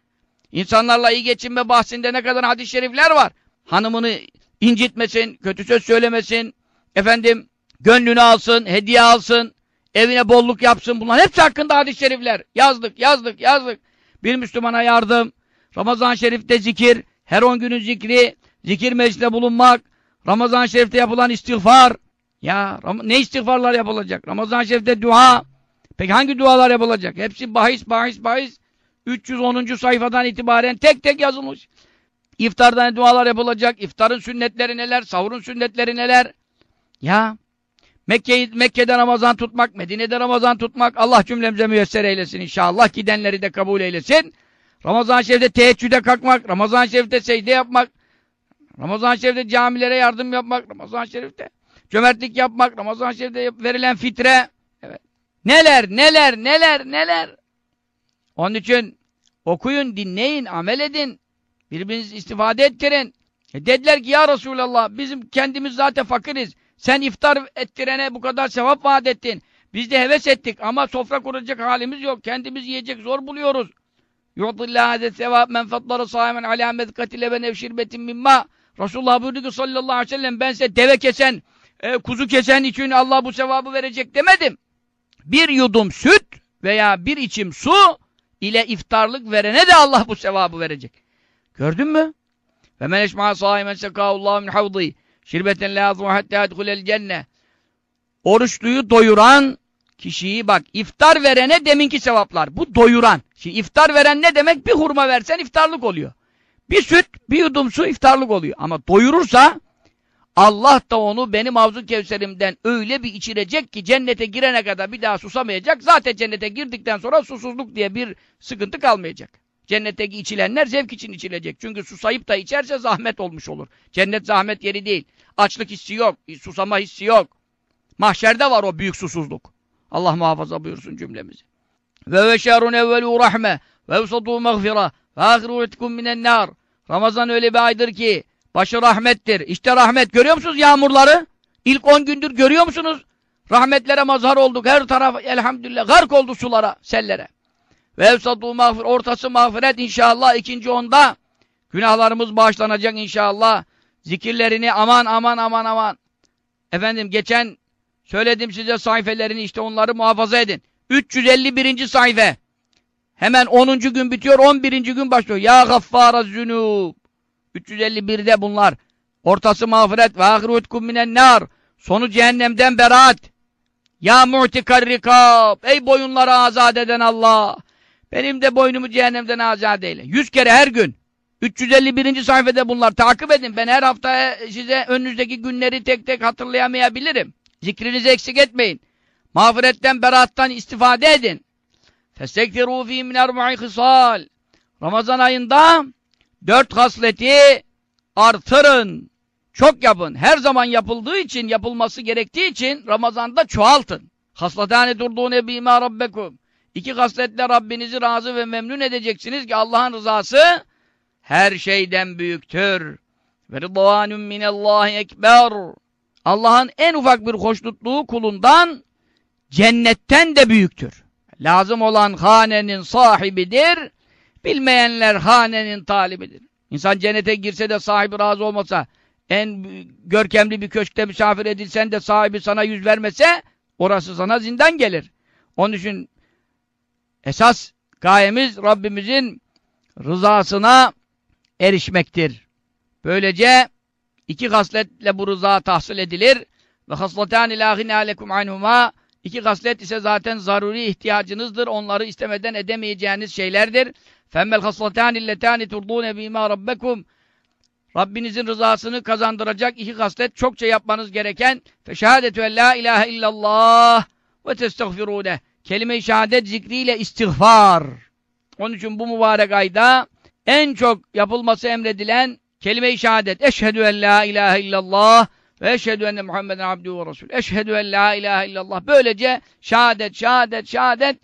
İnsanlarla iyi geçinme bahsinde ne kadar hadis-i şerifler var. Hanımını incitmesin, kötü söz söylemesin, efendim gönlünü alsın, hediye alsın, evine bolluk yapsın. Bunlar hepsi hakkında hadis-i şerifler. Yazdık, yazdık, yazdık. Bir Müslümana yardım, Ramazan-ı Şerif'te zikir, her on günün zikri, zikir meclisinde bulunmak, Ramazan-ı Şerif'te yapılan istiğfar. Ya ne istiğfarlar yapılacak? Ramazan-ı Şerif'te dua. Peki hangi dualar yapılacak? Hepsi bahis, bahis, bahis. 310. sayfadan itibaren tek tek yazılmış. İftarda dualar yapılacak. İftarın sünnetleri neler? Sahurun sünnetleri neler? Ya Mekke'yi Mekke'de Ramazan tutmak, Medine'de Ramazan tutmak Allah cümlemize müyesser eylesin inşallah. Gidenleri de kabul eylesin. Ramazan-ı Şerif'te teheccüde kalkmak, Ramazan-ı Şerif'te secde yapmak, Ramazan-ı Şerif'te camilere yardım yapmak, Ramazan-ı Şerif'te cömertlik yapmak, Ramazan-ı Şerif'te verilen fitre. Neler, neler, neler, neler. Onun için okuyun, dinleyin, amel edin. Birbirinizi istifade ettirin. E dediler ki ya Resulallah bizim kendimiz zaten fakiriz. Sen iftar ettirene bu kadar sevap vaat ettin. Biz de heves ettik ama sofra kuracak halimiz yok. Kendimiz yiyecek zor buluyoruz. Yu'dillâhe sevâb men sâhimen alâ mezkatile ve nevşirbetin mimma. Resulullah buyurdu ki sallallahu aleyhi ve sellem ben size deve kesen, e, kuzu kesen için Allah bu sevabı verecek demedim. Bir yudum süt veya bir içim su ile iftarlık verene de Allah bu sevabı verecek. Gördün mü? Ve men eşma'a sâhimen sekâhullâhu min havdî şirbeten lâzû hattâ edhulel cenne. Oruçluyu doyuran kişiyi bak iftar verene deminki sevaplar. Bu doyuran. Şimdi iftar veren ne demek? Bir hurma versen iftarlık oluyor. Bir süt, bir yudum su iftarlık oluyor. Ama doyurursa Allah da onu benim havzu kevserimden öyle bir içirecek ki cennete girene kadar bir daha susamayacak. Zaten cennete girdikten sonra susuzluk diye bir sıkıntı kalmayacak. Cennetteki içilenler zevk için içilecek. Çünkü susayıp da içerse zahmet olmuş olur. Cennet zahmet yeri değil. Açlık hissi yok, susama hissi yok. Mahşerde var o büyük susuzluk. Allah muhafaza buyursun cümlemizi. Ve ve şerun evvelu rahme ve evsatu mağfira ve ahiru etkum minen nar. Ramazan öyle bir aydır ki başı rahmettir. İşte rahmet. Görüyor musunuz yağmurları? İlk on gündür görüyor musunuz? Rahmetlere mazhar olduk. Her taraf elhamdülillah gark oldu sulara, sellere. Ve evsatu mağfir, ortası mağfiret inşallah ikinci onda. Günahlarımız bağışlanacak inşallah. Zikirlerini aman aman aman aman. Efendim geçen söyledim size sayfelerini işte onları muhafaza edin. 351. sayfa. Hemen 10. gün bitiyor, 11. gün başlıyor. Ya gaffara zünub. 351'de bunlar. Ortası mağfiret ve ahirutkum minen nar. Sonu cehennemden beraat. Ya mu'tikar rikab. Ey boyunları azat eden Allah. Benim de boynumu cehennemden azat eyle. 100 kere her gün. 351. sayfada bunlar. Takip edin. Ben her hafta size önünüzdeki günleri tek tek hatırlayamayabilirim. Zikrinizi eksik etmeyin. Mağfiretten, beraattan istifade edin. فَسْتَكْفِرُوا ف۪ي مِنْ اَرْبَعِ خِصَالٍ Ramazan ayında dört hasleti artırın. Çok yapın. Her zaman yapıldığı için, yapılması gerektiği için Ramazan'da çoğaltın. Hasletâne durduğune bîmâ rabbekum. İki hasletle Rabbinizi razı ve memnun edeceksiniz ki Allah'ın rızası her şeyden büyüktür. Ve rıdvanun minallâhi ekber. Allah'ın en ufak bir hoşnutluğu kulundan cennetten de büyüktür. Lazım olan hanenin sahibidir. Bilmeyenler hanenin talibidir. İnsan cennete girse de sahibi razı olmasa, en görkemli bir köşkte misafir edilsen de sahibi sana yüz vermese, orası sana zindan gelir. Onun için esas gayemiz Rabbimizin rızasına erişmektir. Böylece iki hasletle bu rıza tahsil edilir. Ve hasletâni ilâhine alekum anhumâ İki haslet ise zaten zaruri ihtiyacınızdır. Onları istemeden edemeyeceğiniz şeylerdir. Femmel haslatani illetani turdune bima rabbekum Rabbinizin rızasını kazandıracak iki kastet çokça yapmanız gereken fe en la ilahe illallah ve testagfirune kelime-i şehadet zikriyle istiğfar. Onun için bu mübarek ayda en çok yapılması emredilen kelime-i şehadet. Eşhedü en la ilahe illallah ve eşhedü enne Muhammeden abdühü ve resul. Eşhedü en la ilahe illallah. Böylece şehadet, şehadet, şehadet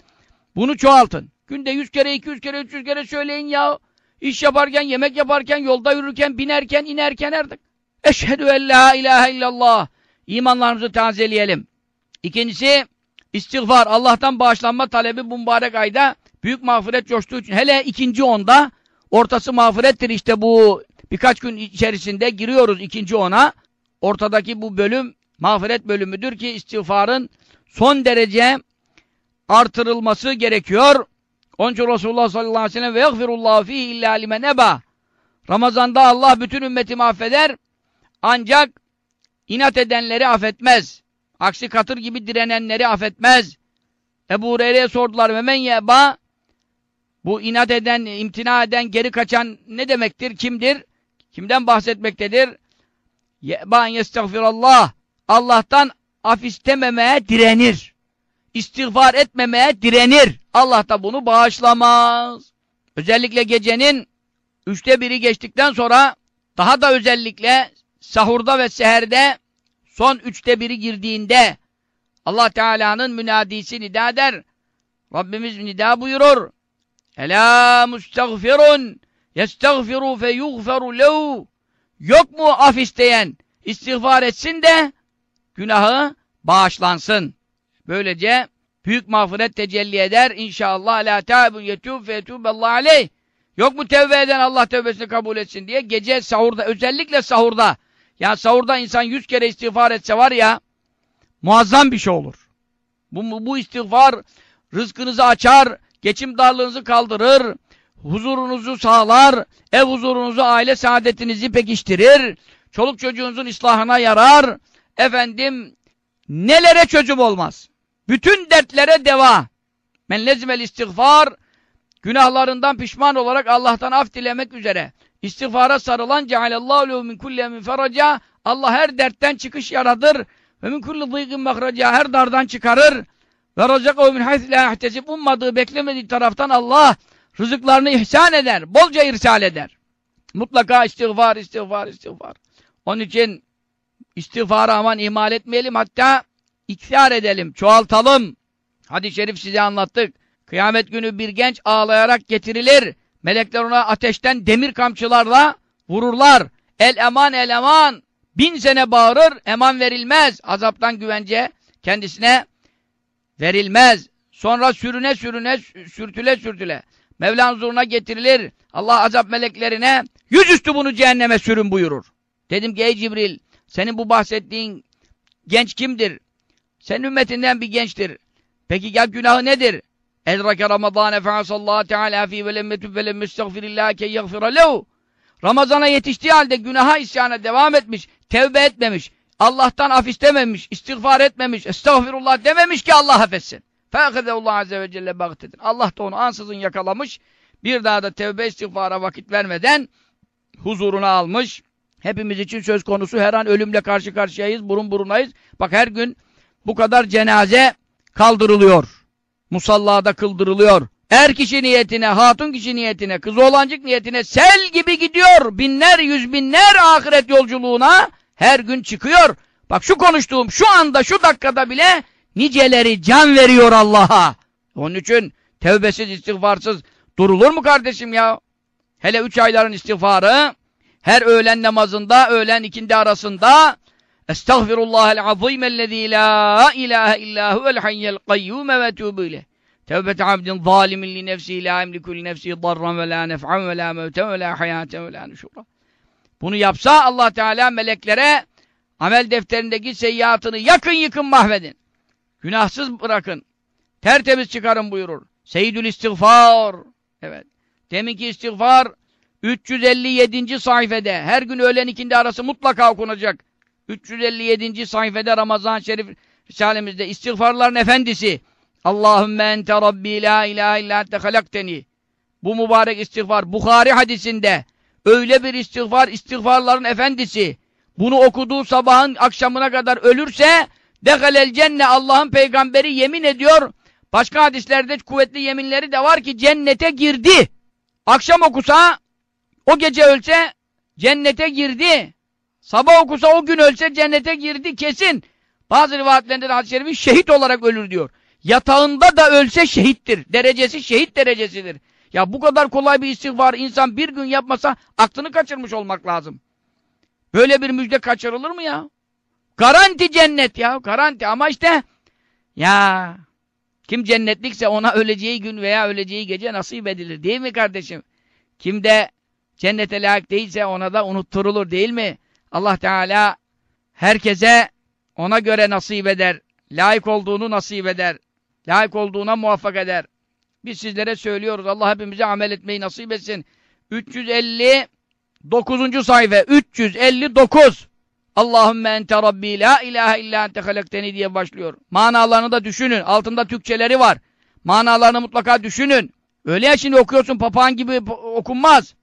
bunu çoğaltın. Günde yüz kere, iki yüz kere, üç yüz kere söyleyin ya. İş yaparken, yemek yaparken, yolda yürürken, binerken, inerken artık. Eşhedü en la ilahe illallah. İmanlarımızı tazeleyelim. İkincisi, istiğfar. Allah'tan bağışlanma talebi bu mübarek ayda büyük mağfiret coştuğu için. Hele ikinci onda, ortası mağfirettir işte bu birkaç gün içerisinde giriyoruz ikinci ona ortadaki bu bölüm mağfiret bölümüdür ki istiğfarın son derece artırılması gerekiyor. Onun için Resulullah sallallahu aleyhi ve sellem ve yagfirullahu fihi illa limen eba. Ramazanda Allah bütün ümmeti affeder ancak inat edenleri affetmez. Aksi katır gibi direnenleri affetmez. Ebu Hureyre'ye sordular ve men yeba bu inat eden, imtina eden, geri kaçan ne demektir? Kimdir? Kimden bahsetmektedir? Yeban yestağfirullah. Allah'tan af istememeye direnir. İstiğfar etmemeye direnir. Allah da bunu bağışlamaz. Özellikle gecenin üçte biri geçtikten sonra daha da özellikle sahurda ve seherde son üçte biri girdiğinde Allah Teala'nın münadisi nida eder. Rabbimiz nida buyurur. Ela mustagfirun yestagfiru fe yughferu lehu Yok mu af isteyen? istiğfar etsin de günahı bağışlansın. Böylece büyük mağfiret tecelli eder. İnşallah la ta'bun yetûb fe yetûbellahu aleyh. Yok mu tevbe eden Allah tevbesini kabul etsin diye gece sahurda özellikle sahurda ya sahurda insan yüz kere istiğfar etse var ya muazzam bir şey olur. Bu, bu istiğfar rızkınızı açar, geçim darlığınızı kaldırır, huzurunuzu sağlar, ev huzurunuzu, aile saadetinizi pekiştirir, çoluk çocuğunuzun ıslahına yarar, efendim nelere çözüm olmaz. Bütün dertlere deva. Men lezimel istiğfar, günahlarından pişman olarak Allah'tan af dilemek üzere. İstiğfara sarılan cealallahu lehu min kulli min feraca Allah her dertten çıkış yaradır ve min kulli dîgin mahraca her dardan çıkarır ve razakahu min hayth la yahtesib ummadığı beklemediği taraftan Allah rızıklarını ihsan eder, bolca irsal eder. Mutlaka istiğfar, istiğfar, istiğfar. Onun için istiğfarı aman ihmal etmeyelim hatta iktidar edelim, çoğaltalım. Hadis-i şerif size anlattık. Kıyamet günü bir genç ağlayarak getirilir. Melekler ona ateşten demir kamçılarla vururlar. El eman el eman. Bin sene bağırır, eman verilmez. Azaptan güvence kendisine verilmez. Sonra sürüne sürüne, sürtüle sürtüle. Mevla huzuruna getirilir. Allah azap meleklerine yüzüstü bunu cehenneme sürün buyurur. Dedim ki ey Cibril, senin bu bahsettiğin genç kimdir? Senin ümmetinden bir gençtir. Peki ya günahı nedir? Edrake Ramazane fe'asallahu teala fi ve lemmetü ve lemmestagfirillah ke yagfira lehu. Ramazana yetiştiği halde günaha isyana devam etmiş, tevbe etmemiş, Allah'tan af istememiş, istiğfar etmemiş, estağfirullah dememiş ki Allah affetsin. Allah azze ve celle bagtedin. Allah da onu ansızın yakalamış, bir daha da tevbe istiğfara vakit vermeden huzuruna almış. Hepimiz için söz konusu her an ölümle karşı karşıyayız, burun burunayız. Bak her gün bu kadar cenaze kaldırılıyor. Musallada kıldırılıyor. Er kişi niyetine, hatun kişi niyetine, kız oğlancık niyetine sel gibi gidiyor. Binler, yüz binler ahiret yolculuğuna her gün çıkıyor. Bak şu konuştuğum şu anda, şu dakikada bile niceleri can veriyor Allah'a. Onun için tevbesiz, istiğfarsız durulur mu kardeşim ya? Hele üç ayların istiğfarı, her öğlen namazında, öğlen ikindi arasında Estağfirullahel azimellezî la ilahe illâ huvel hayyel kayyûme ve tûbü ileh. Tevbete abdin zalimin li nefsi la emliku li nefsi darran ve la nef'an ve la mevten ve la hayaten ve la nuşura. Bunu yapsa Allah Teala meleklere amel defterindeki seyyiatını yakın yıkın mahvedin. Günahsız bırakın. Tertemiz çıkarın buyurur. Seyyidül istiğfar. Evet. Deminki istiğfar 357. sayfede her gün öğlen ikindi arası mutlaka okunacak. 357. sayfede Ramazan-ı Şerif Risalemizde istiğfarların efendisi Allahümme ente Rabbi la ilahe illa ente halakteni bu mübarek istiğfar Bukhari hadisinde öyle bir istiğfar istiğfarların efendisi bunu okuduğu sabahın akşamına kadar ölürse dehalel cenne Allah'ın peygamberi yemin ediyor. Başka hadislerde kuvvetli yeminleri de var ki cennete girdi. Akşam okusa o gece ölse cennete girdi Sabah okusa o gün ölse cennete girdi kesin. Bazı rivayetlerinde de hadis-i şerifin şehit olarak ölür diyor. Yatağında da ölse şehittir. Derecesi şehit derecesidir. Ya bu kadar kolay bir istiğfar insan bir gün yapmasa aklını kaçırmış olmak lazım. Böyle bir müjde kaçırılır mı ya? Garanti cennet ya. Garanti ama işte ya kim cennetlikse ona öleceği gün veya öleceği gece nasip edilir değil mi kardeşim? Kim de cennete layık değilse ona da unutturulur değil mi? Allah Teala herkese ona göre nasip eder. Layık olduğunu nasip eder. Layık olduğuna muvaffak eder. Biz sizlere söylüyoruz. Allah hepimize amel etmeyi nasip etsin. 359. sayfa 359 Allahümme ente Rabbi la ilahe illa ente halekteni diye başlıyor. Manalarını da düşünün. Altında Türkçeleri var. Manalarını mutlaka düşünün. Öyle ya şimdi okuyorsun papağan gibi okunmaz.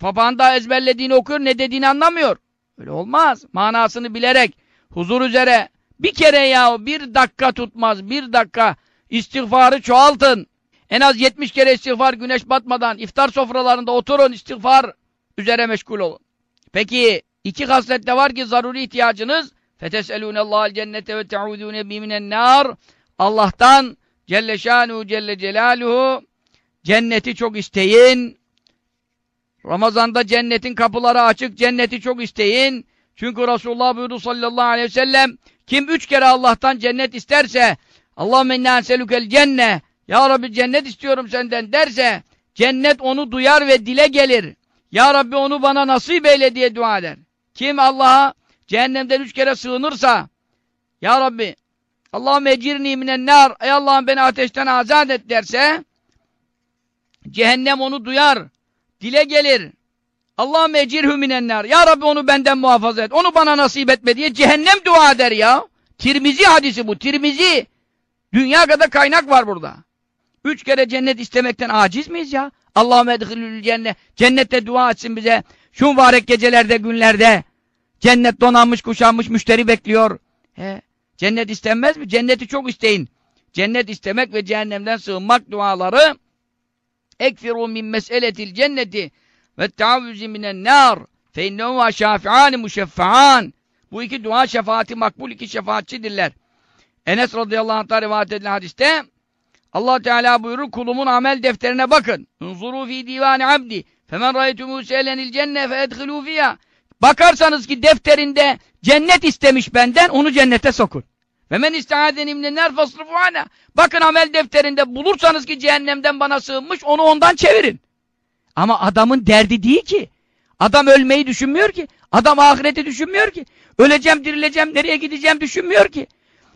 Papağan da ezberlediğini okuyor ne dediğini anlamıyor. Öyle olmaz. Manasını bilerek, huzur üzere, Bir kere ya bir dakika tutmaz. Bir dakika istiğfarı çoğaltın. En az 70 kere istiğfar güneş batmadan iftar sofralarında oturun istiğfar üzere meşgul olun. Peki iki haslette var ki zaruri ihtiyacınız feteselûnellâhel cennete ve te'ûzûne biminen nâr Allah'tan Celle şânuhu Celle celaluhu cenneti çok isteyin. Ramazanda cennetin kapıları açık, cenneti çok isteyin. Çünkü Resulullah buyurdu sallallahu aleyhi ve sellem kim üç kere Allah'tan cennet isterse Allahümme inna enselükel cenne Ya Rabbi cennet istiyorum senden derse cennet onu duyar ve dile gelir. Ya Rabbi onu bana nasip eyle diye dua eder. Kim Allah'a cehennemden üç kere sığınırsa Ya Rabbi Allahümme ecirni minen nar Ey Allah'ım beni ateşten azat et derse cehennem onu duyar. Dile gelir. Allahümme ecirhü minen nar Ya Rabbi onu benden muhafaza et. Onu bana nasip etme diye cehennem dua eder ya. Tirmizi hadisi bu. Tirmizi. Dünya kadar kaynak var burada. Üç kere cennet istemekten aciz miyiz ya? Allahümme edhilül cennet. Cennette dua etsin bize. Şu mübarek gecelerde, günlerde. Cennet donanmış, kuşanmış, müşteri bekliyor. He. Cennet istenmez mi? Cenneti çok isteyin. Cennet istemek ve cehennemden sığınmak duaları ekfiru min meseletil cenneti ve teavvüzi minen nar fe innehuma şafi'ani muşeffa'an bu iki dua şefaati makbul iki şefaatçidirler. Enes radıyallahu anh'ta rivayet edilen hadiste Allah Teala buyurur kulumun amel defterine bakın. Unzuru fi divani abdi femen rayetumuhu se'lenil cenne fe edhilû fiyâ Bakarsanız ki defterinde cennet istemiş benden onu cennete sokun. Ve men istaadeni minenler fasrifu ana. Bakın amel defterinde bulursanız ki cehennemden bana sığınmış onu ondan çevirin. Ama adamın derdi değil ki. Adam ölmeyi düşünmüyor ki. Adam ahireti düşünmüyor ki. Öleceğim, dirileceğim, nereye gideceğim düşünmüyor ki.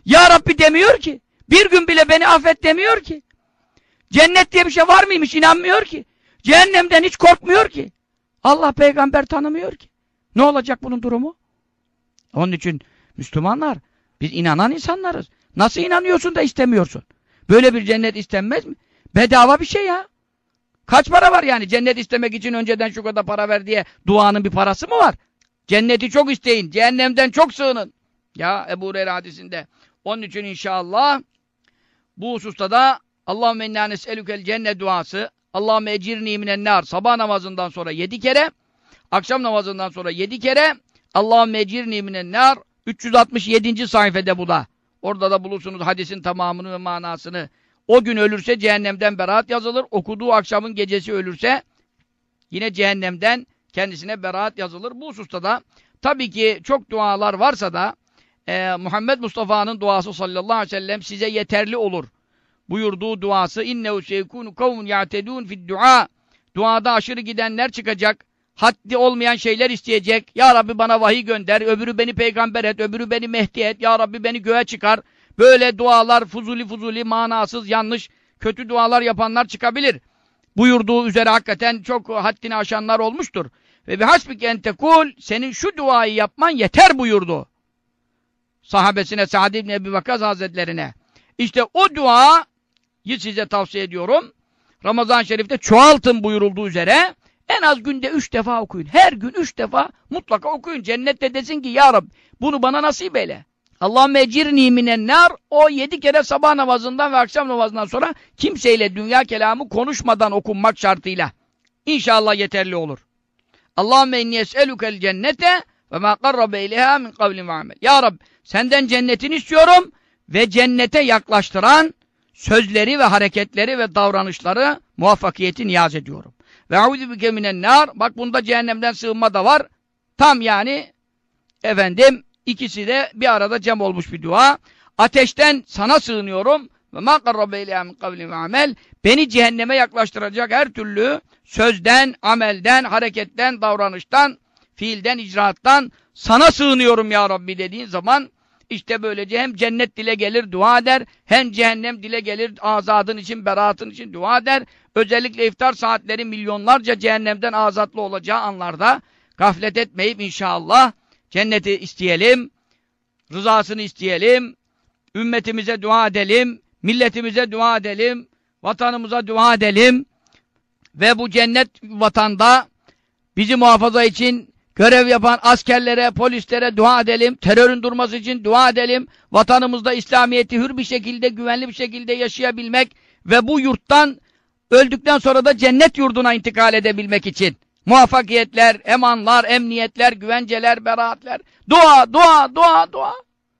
Ya Rabbi demiyor ki. Bir gün bile beni affet demiyor ki. Cennet diye bir şey var mıymış inanmıyor ki. Cehennemden hiç korkmuyor ki. Allah peygamber tanımıyor ki. Ne olacak bunun durumu? Onun için Müslümanlar biz inanan insanlarız. Nasıl inanıyorsun da istemiyorsun? Böyle bir cennet istenmez mi? Bedava bir şey ya. Kaç para var yani? Cennet istemek için önceden şu kadar para ver diye duanın bir parası mı var? Cenneti çok isteyin. Cehennemden çok sığının. Ya Ebu Hureyre hadisinde. Onun için inşallah bu hususta da Allahümme inna nes'elükel cennet duası Allahümme ecirni minen nar sabah namazından sonra yedi kere akşam namazından sonra yedi kere Allahümme ecirni minen nar 367. sayfede bu da. Orada da bulursunuz hadisin tamamını ve manasını. O gün ölürse cehennemden beraat yazılır. Okuduğu akşamın gecesi ölürse yine cehennemden kendisine beraat yazılır. Bu hususta da tabii ki çok dualar varsa da e, Muhammed Mustafa'nın duası sallallahu aleyhi ve sellem size yeterli olur. Buyurduğu duası innehu şeykunu kavmun ya'tedun fid dua. Duada aşırı gidenler çıkacak haddi olmayan şeyler isteyecek. Ya Rabbi bana vahiy gönder, öbürü beni peygamber et, öbürü beni Mehdi et, Ya Rabbi beni göğe çıkar. Böyle dualar fuzuli fuzuli, manasız, yanlış, kötü dualar yapanlar çıkabilir. Buyurduğu üzere hakikaten çok haddini aşanlar olmuştur. Ve bir hasbik entekul, senin şu duayı yapman yeter buyurdu. Sahabesine, Sa'd ibn Ebi Vakaz Hazretlerine. İşte o duayı size tavsiye ediyorum. Ramazan-ı Şerif'te çoğaltın buyurulduğu üzere en az günde üç defa okuyun. Her gün üç defa mutlaka okuyun. Cennette desin ki Ya Rabbi bunu bana nasip eyle. Allahümme ecirni minen nar o yedi kere sabah namazından ve akşam namazından sonra kimseyle dünya kelamı konuşmadan okunmak şartıyla. İnşallah yeterli olur. Allahümme inni es'elukel cennete ve ma qarrabe ileyha min kavlin ve amel. Ya Rabbi senden cennetini istiyorum ve cennete yaklaştıran sözleri ve hareketleri ve davranışları muvaffakiyeti niyaz ediyorum. Ve auzu bike minen nar. Bak bunda cehennemden sığınma da var. Tam yani efendim ikisi de bir arada cem olmuş bir dua. Ateşten sana sığınıyorum. Ve ma qarrabe ileyha min kavlin ve amel. Beni cehenneme yaklaştıracak her türlü sözden, amelden, hareketten, davranıştan, fiilden, icraattan sana sığınıyorum ya Rabbi dediğin zaman işte böylece hem cennet dile gelir, dua eder, hem cehennem dile gelir, azadın için, beraatın için dua eder. Özellikle iftar saatleri milyonlarca cehennemden azatlı olacağı anlarda gaflet etmeyip inşallah cenneti isteyelim, rızasını isteyelim, ümmetimize dua edelim, milletimize dua edelim, vatanımıza dua edelim ve bu cennet vatanda bizi muhafaza için görev yapan askerlere, polislere dua edelim. Terörün durması için dua edelim. Vatanımızda İslamiyet'i hür bir şekilde, güvenli bir şekilde yaşayabilmek ve bu yurttan öldükten sonra da cennet yurduna intikal edebilmek için muvaffakiyetler, emanlar, emniyetler, güvenceler, beraatler. Dua, dua, dua, dua.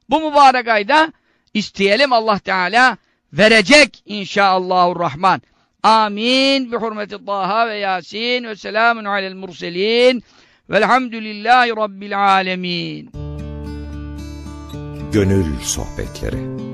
Bu mübarek ayda isteyelim Allah Teala verecek inşallahurrahman. Amin. Bi hurmeti Taha ve Yasin ve selamun alel murselin. Velhamdülillahi Rabbil alemin. Gönül Sohbetleri